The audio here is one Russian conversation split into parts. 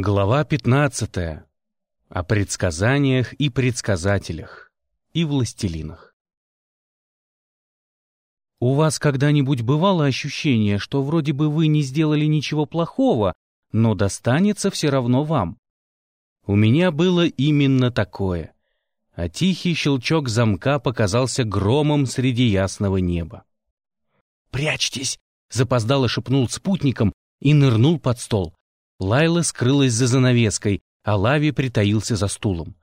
Глава 15. О предсказаниях и предсказателях. И властелинах. У вас когда-нибудь бывало ощущение, что вроде бы вы не сделали ничего плохого, но достанется все равно вам? У меня было именно такое. А тихий щелчок замка показался громом среди ясного неба. «Прячьтесь!» — запоздало шепнул спутником и нырнул под стол. Лайла скрылась за занавеской, а Лави притаился за стулом.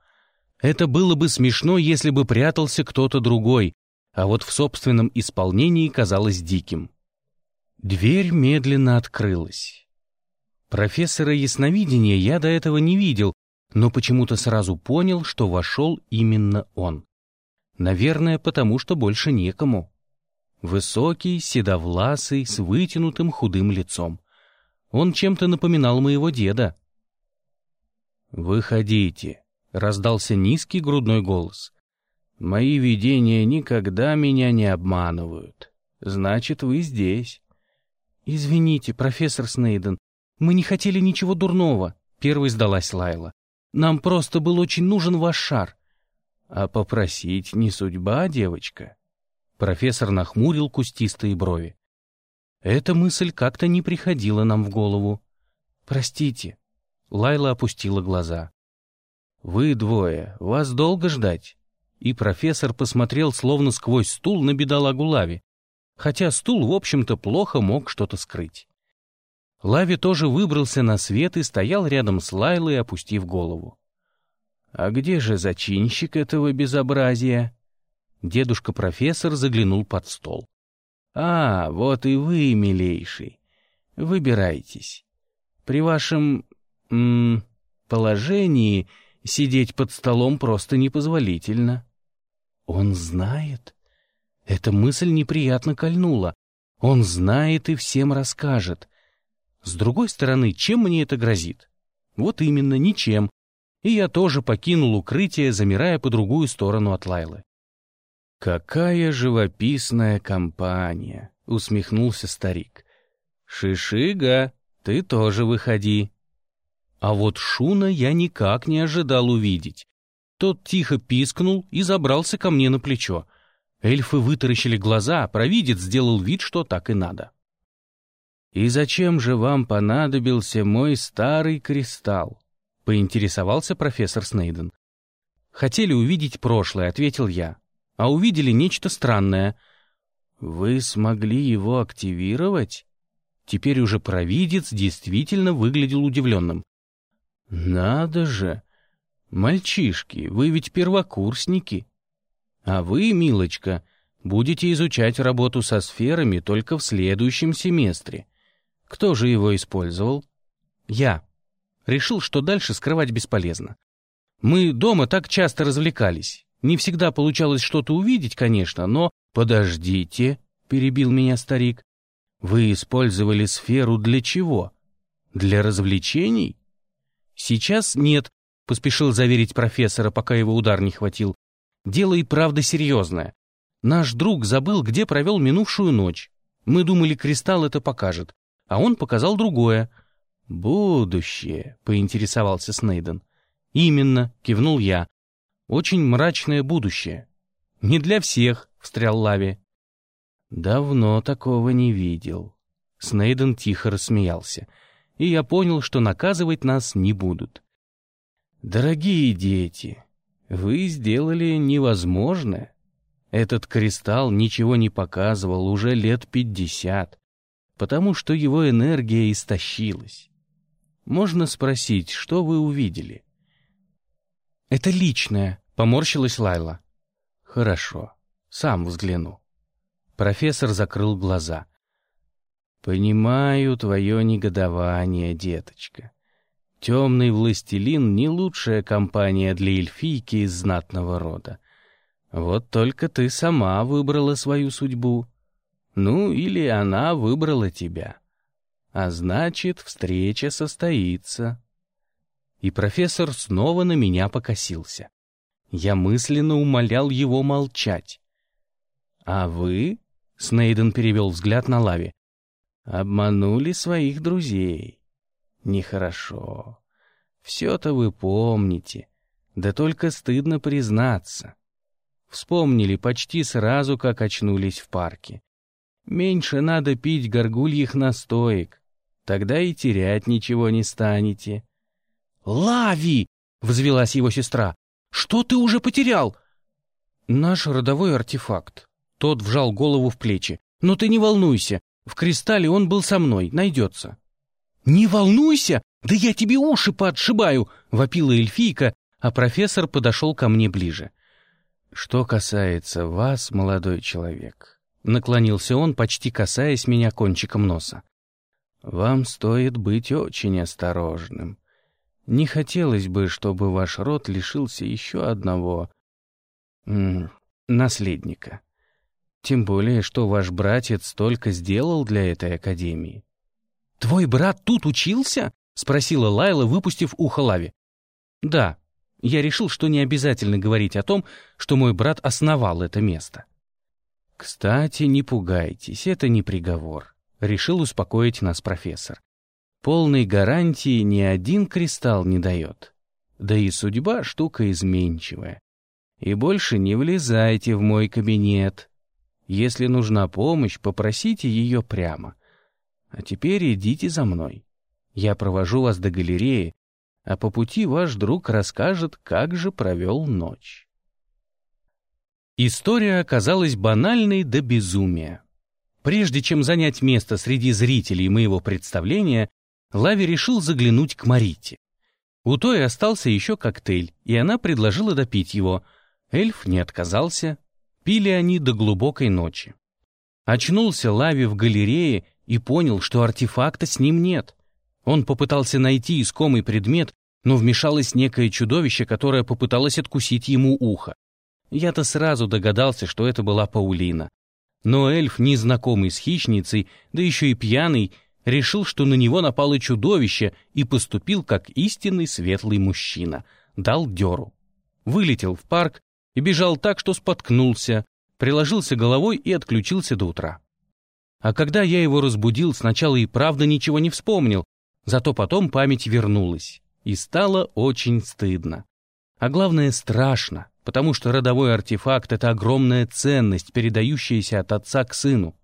Это было бы смешно, если бы прятался кто-то другой, а вот в собственном исполнении казалось диким. Дверь медленно открылась. Профессора ясновидения я до этого не видел, но почему-то сразу понял, что вошел именно он. Наверное, потому что больше некому. Высокий, седовласый, с вытянутым худым лицом. Он чем-то напоминал моего деда. «Выходите», — раздался низкий грудной голос. «Мои видения никогда меня не обманывают. Значит, вы здесь». «Извините, профессор Снейден, мы не хотели ничего дурного», — первой сдалась Лайла. «Нам просто был очень нужен ваш шар». «А попросить не судьба, девочка?» Профессор нахмурил кустистые брови. Эта мысль как-то не приходила нам в голову. «Простите». Лайла опустила глаза. «Вы двое, вас долго ждать?» И профессор посмотрел словно сквозь стул на бедолагу Лави, хотя стул, в общем-то, плохо мог что-то скрыть. Лави тоже выбрался на свет и стоял рядом с Лайлой, опустив голову. «А где же зачинщик этого безобразия?» Дедушка-профессор заглянул под стол. «А, вот и вы, милейший. Выбирайтесь. При вашем... М, положении сидеть под столом просто непозволительно». «Он знает?» Эта мысль неприятно кольнула. «Он знает и всем расскажет». С другой стороны, чем мне это грозит? Вот именно, ничем. И я тоже покинул укрытие, замирая по другую сторону от Лайлы. «Какая живописная компания!» — усмехнулся старик. «Шишига, ты тоже выходи». А вот Шуна я никак не ожидал увидеть. Тот тихо пискнул и забрался ко мне на плечо. Эльфы вытаращили глаза, а провидец сделал вид, что так и надо. «И зачем же вам понадобился мой старый кристалл?» — поинтересовался профессор Снейден. «Хотели увидеть прошлое», — ответил я а увидели нечто странное. Вы смогли его активировать? Теперь уже провидец действительно выглядел удивленным. Надо же! Мальчишки, вы ведь первокурсники. А вы, милочка, будете изучать работу со сферами только в следующем семестре. Кто же его использовал? Я. Решил, что дальше скрывать бесполезно. Мы дома так часто развлекались. Не всегда получалось что-то увидеть, конечно, но... «Подождите», — перебил меня старик. «Вы использовали сферу для чего? Для развлечений?» «Сейчас нет», — поспешил заверить профессора, пока его удар не хватил. «Дело и правда серьезное. Наш друг забыл, где провел минувшую ночь. Мы думали, кристалл это покажет, а он показал другое». «Будущее», — поинтересовался Снейден. «Именно», — кивнул я. Очень мрачное будущее. Не для всех, встрял Лави. Давно такого не видел. Снейден тихо рассмеялся, и я понял, что наказывать нас не будут. Дорогие дети, вы сделали невозможное. Этот кристалл ничего не показывал уже лет пятьдесят, потому что его энергия истощилась. Можно спросить, что вы увидели? «Это личное», — поморщилась Лайла. «Хорошо, сам взгляну». Профессор закрыл глаза. «Понимаю твое негодование, деточка. Темный властелин — не лучшая компания для эльфийки из знатного рода. Вот только ты сама выбрала свою судьбу. Ну, или она выбрала тебя. А значит, встреча состоится» и профессор снова на меня покосился. Я мысленно умолял его молчать. «А вы?» — Снейден перевел взгляд на Лави. «Обманули своих друзей. Нехорошо. Все-то вы помните, да только стыдно признаться. Вспомнили почти сразу, как очнулись в парке. Меньше надо пить горгульих настоек, тогда и терять ничего не станете. «Лави!» — взвелась его сестра. «Что ты уже потерял?» «Наш родовой артефакт». Тот вжал голову в плечи. «Но ты не волнуйся, в кристалле он был со мной, найдется». «Не волнуйся! Да я тебе уши подшибаю!» — вопила эльфийка, а профессор подошел ко мне ближе. «Что касается вас, молодой человек», — наклонился он, почти касаясь меня кончиком носа, «вам стоит быть очень осторожным. Не хотелось бы, чтобы ваш род лишился еще одного... Наследника. Тем более, что ваш братец столько сделал для этой академии. «Твой брат тут учился?» — спросила Лайла, выпустив ухо Лави. «Да. Я решил, что не обязательно говорить о том, что мой брат основал это место». «Кстати, не пугайтесь, это не приговор», — решил успокоить нас профессор. «Полной гарантии ни один кристалл не дает. Да и судьба — штука изменчивая. И больше не влезайте в мой кабинет. Если нужна помощь, попросите ее прямо. А теперь идите за мной. Я провожу вас до галереи, а по пути ваш друг расскажет, как же провел ночь. История оказалась банальной до безумия. Прежде чем занять место среди зрителей моего представления, Лави решил заглянуть к Марите. У той остался еще коктейль, и она предложила допить его. Эльф не отказался. Пили они до глубокой ночи. Очнулся Лави в галерее и понял, что артефакта с ним нет. Он попытался найти искомый предмет, но вмешалось некое чудовище, которое попыталось откусить ему ухо. Я-то сразу догадался, что это была Паулина. Но эльф, незнакомый с хищницей, да еще и пьяный, решил, что на него напало чудовище и поступил как истинный светлый мужчина. Дал дёру. Вылетел в парк и бежал так, что споткнулся, приложился головой и отключился до утра. А когда я его разбудил, сначала и правда ничего не вспомнил, зато потом память вернулась, и стало очень стыдно. А главное, страшно, потому что родовой артефакт — это огромная ценность, передающаяся от отца к сыну.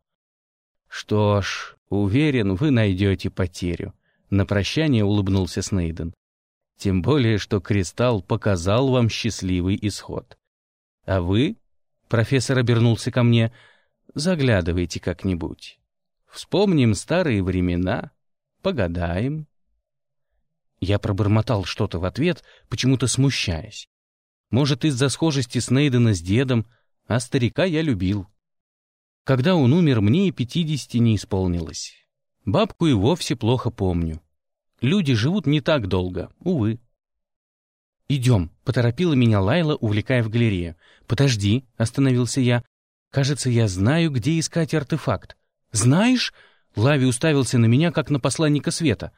Что ж, уверен, вы найдете потерю. На прощание улыбнулся Снейден. Тем более, что кристалл показал вам счастливый исход. А вы, профессор обернулся ко мне, — Заглядывайте как-нибудь. Вспомним старые времена, погадаем. Я пробормотал что-то в ответ, почему-то смущаясь. Может, из-за схожести Снейдена с дедом, а старика я любил. Когда он умер, мне и пятидесяти не исполнилось. Бабку и вовсе плохо помню. Люди живут не так долго, увы. «Идем», — поторопила меня Лайла, увлекая в галерею. «Подожди», — остановился я, Кажется, я знаю, где искать артефакт. Знаешь? Лави уставился на меня, как на посланника света.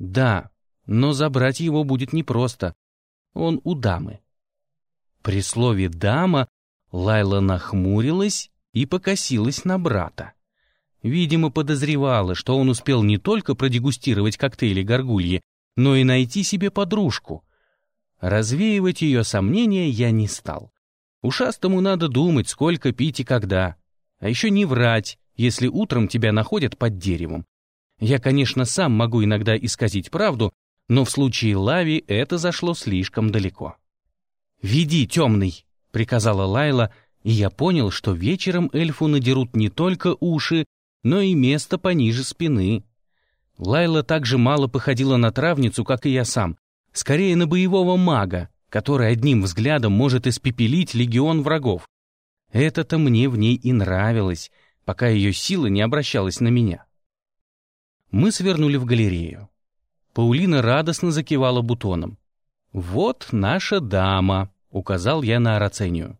Да, но забрать его будет непросто. Он у дамы. При слове «дама» Лайла нахмурилась и покосилась на брата. Видимо, подозревала, что он успел не только продегустировать коктейли горгульи, но и найти себе подружку. Развеивать ее сомнения я не стал. Ушастому надо думать, сколько пить и когда. А еще не врать, если утром тебя находят под деревом. Я, конечно, сам могу иногда исказить правду, но в случае Лави это зашло слишком далеко. «Веди, темный!» — приказала Лайла, и я понял, что вечером эльфу надерут не только уши, но и место пониже спины. Лайла так же мало походила на травницу, как и я сам, скорее на боевого мага, который одним взглядом может испепелить легион врагов. Это-то мне в ней и нравилось, пока ее сила не обращалась на меня. Мы свернули в галерею. Паулина радостно закивала бутоном. «Вот наша дама», — указал я на Арацению.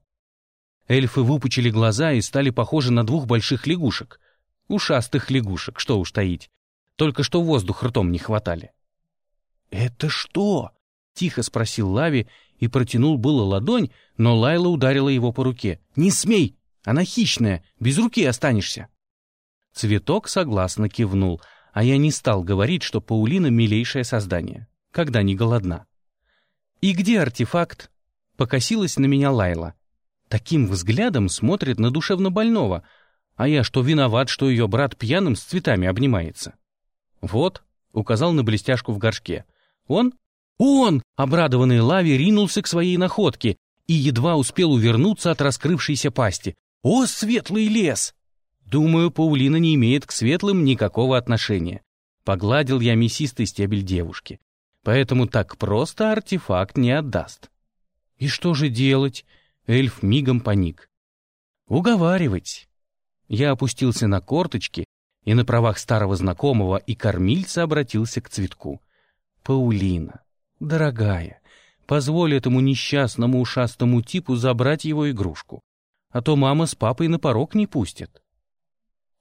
Эльфы выпучили глаза и стали похожи на двух больших лягушек. Ушастых лягушек, что уж таить. Только что воздух ртом не хватали. «Это что?» Тихо спросил Лави и протянул было ладонь, но Лайла ударила его по руке. «Не смей! Она хищная, без руки останешься!» Цветок согласно кивнул, а я не стал говорить, что Паулина — милейшее создание. когда не голодна. «И где артефакт?» — покосилась на меня Лайла. Таким взглядом смотрит на душевно больного, а я что, виноват, что ее брат пьяным с цветами обнимается? «Вот», — указал на блестяшку в горшке. «Он?» «Он!» — обрадованный Лави ринулся к своей находке и едва успел увернуться от раскрывшейся пасти. «О, светлый лес!» Думаю, Паулина не имеет к светлым никакого отношения. Погладил я мясистый стебель девушки. Поэтому так просто артефакт не отдаст. И что же делать? Эльф мигом паник. Уговаривать. Я опустился на корточки и на правах старого знакомого и кормильца обратился к цветку. Паулина, дорогая, позволь этому несчастному ушастому типу забрать его игрушку, а то мама с папой на порог не пустят.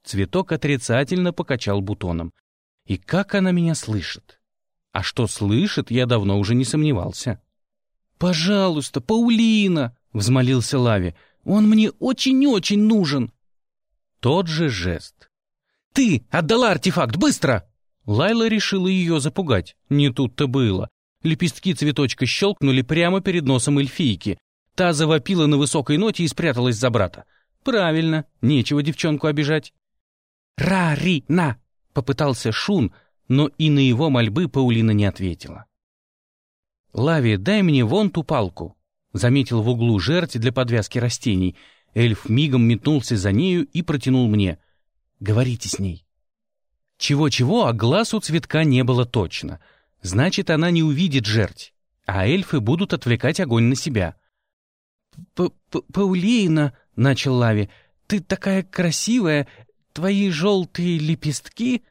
Цветок отрицательно покачал бутоном. И как она меня слышит? А что слышит, я давно уже не сомневался. «Пожалуйста, Паулина!» — взмолился Лави. «Он мне очень-очень нужен!» Тот же жест. «Ты! Отдала артефакт! Быстро!» Лайла решила ее запугать. Не тут-то было. Лепестки цветочка щелкнули прямо перед носом эльфийки. Та завопила на высокой ноте и спряталась за брата. «Правильно, нечего девчонку обижать». «Ра-ри-на!» — попытался Шун, но и на его мольбы Паулина не ответила. «Лави, дай мне вон ту палку», — заметил в углу жерть для подвязки растений. Эльф мигом метнулся за нею и протянул мне. «Говорите с ней». Чего-чего, а глаз у цветка не было точно. Значит, она не увидит жерть, а эльфы будут отвлекать огонь на себя. П -п «Паулина», — начал Лави, — «ты такая красивая, твои желтые лепестки...»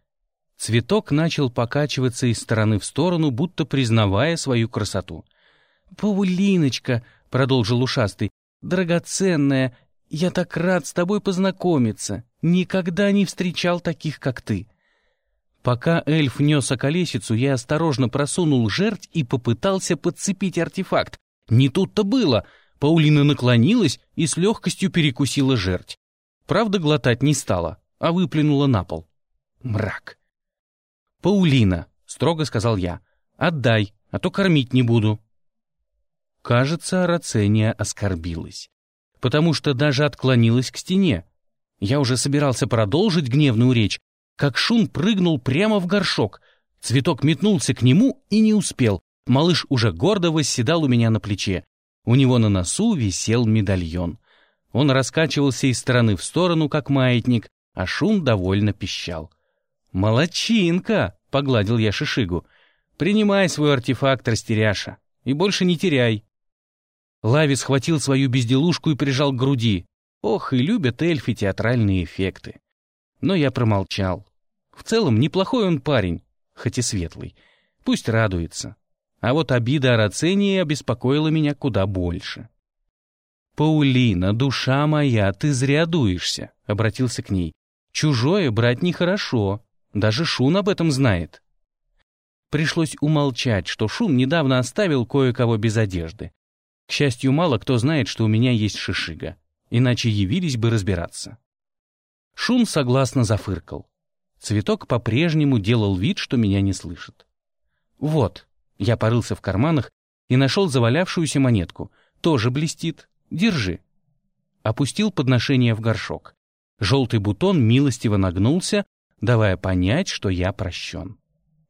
Цветок начал покачиваться из стороны в сторону, будто признавая свою красоту. «Паулиночка», — продолжил ушастый, — «драгоценная, я так рад с тобой познакомиться. Никогда не встречал таких, как ты». Пока эльф нес околесицу, я осторожно просунул жерть и попытался подцепить артефакт. Не тут-то было. Паулина наклонилась и с легкостью перекусила жерть. Правда, глотать не стала а выплюнула на пол. Мрак. «Паулина», — строго сказал я, — «отдай, а то кормить не буду». Кажется, Арацения оскорбилась, потому что даже отклонилась к стене. Я уже собирался продолжить гневную речь, как Шун прыгнул прямо в горшок. Цветок метнулся к нему и не успел. Малыш уже гордо восседал у меня на плече. У него на носу висел медальон. Он раскачивался из стороны в сторону, как маятник, а шум довольно пищал. «Молодчинка!» — погладил я Шишигу. «Принимай свой артефакт, растеряша, и больше не теряй». Лави схватил свою безделушку и прижал к груди. Ох, и любят эльфы театральные эффекты. Но я промолчал. В целом, неплохой он парень, хоть и светлый. Пусть радуется. А вот обида о Рацении обеспокоила меня куда больше. «Паулина, душа моя, ты зря дуешься», — обратился к ней. Чужое брать нехорошо. Даже Шун об этом знает. Пришлось умолчать, что Шун недавно оставил кое-кого без одежды. К счастью, мало кто знает, что у меня есть шишига. Иначе явились бы разбираться. Шун согласно зафыркал. Цветок по-прежнему делал вид, что меня не слышит. «Вот», — я порылся в карманах и нашел завалявшуюся монетку. «Тоже блестит. Держи». Опустил подношение в горшок. Желтый бутон милостиво нагнулся, давая понять, что я прощен.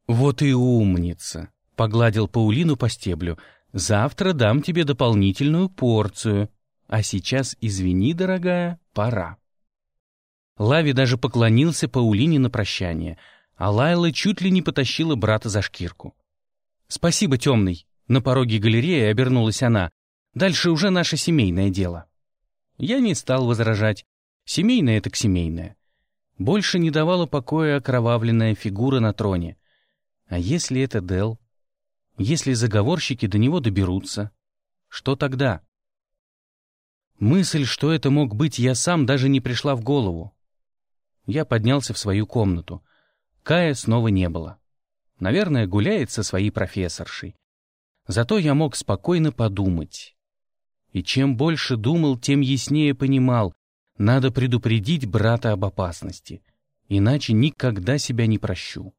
«Вот и умница!» — погладил Паулину по стеблю. «Завтра дам тебе дополнительную порцию. А сейчас, извини, дорогая, пора». Лави даже поклонился Паулине на прощание, а Лайла чуть ли не потащила брата за шкирку. «Спасибо, темный!» — на пороге галереи обернулась она. «Дальше уже наше семейное дело». Я не стал возражать. Семейное так семейное. Больше не давала покоя окровавленная фигура на троне. А если это Дел? Если заговорщики до него доберутся? Что тогда? Мысль, что это мог быть я сам, даже не пришла в голову. Я поднялся в свою комнату. Кая снова не было. Наверное, гуляет со своей профессоршей. Зато я мог спокойно подумать. И чем больше думал, тем яснее понимал, надо предупредить брата об опасности, иначе никогда себя не прощу.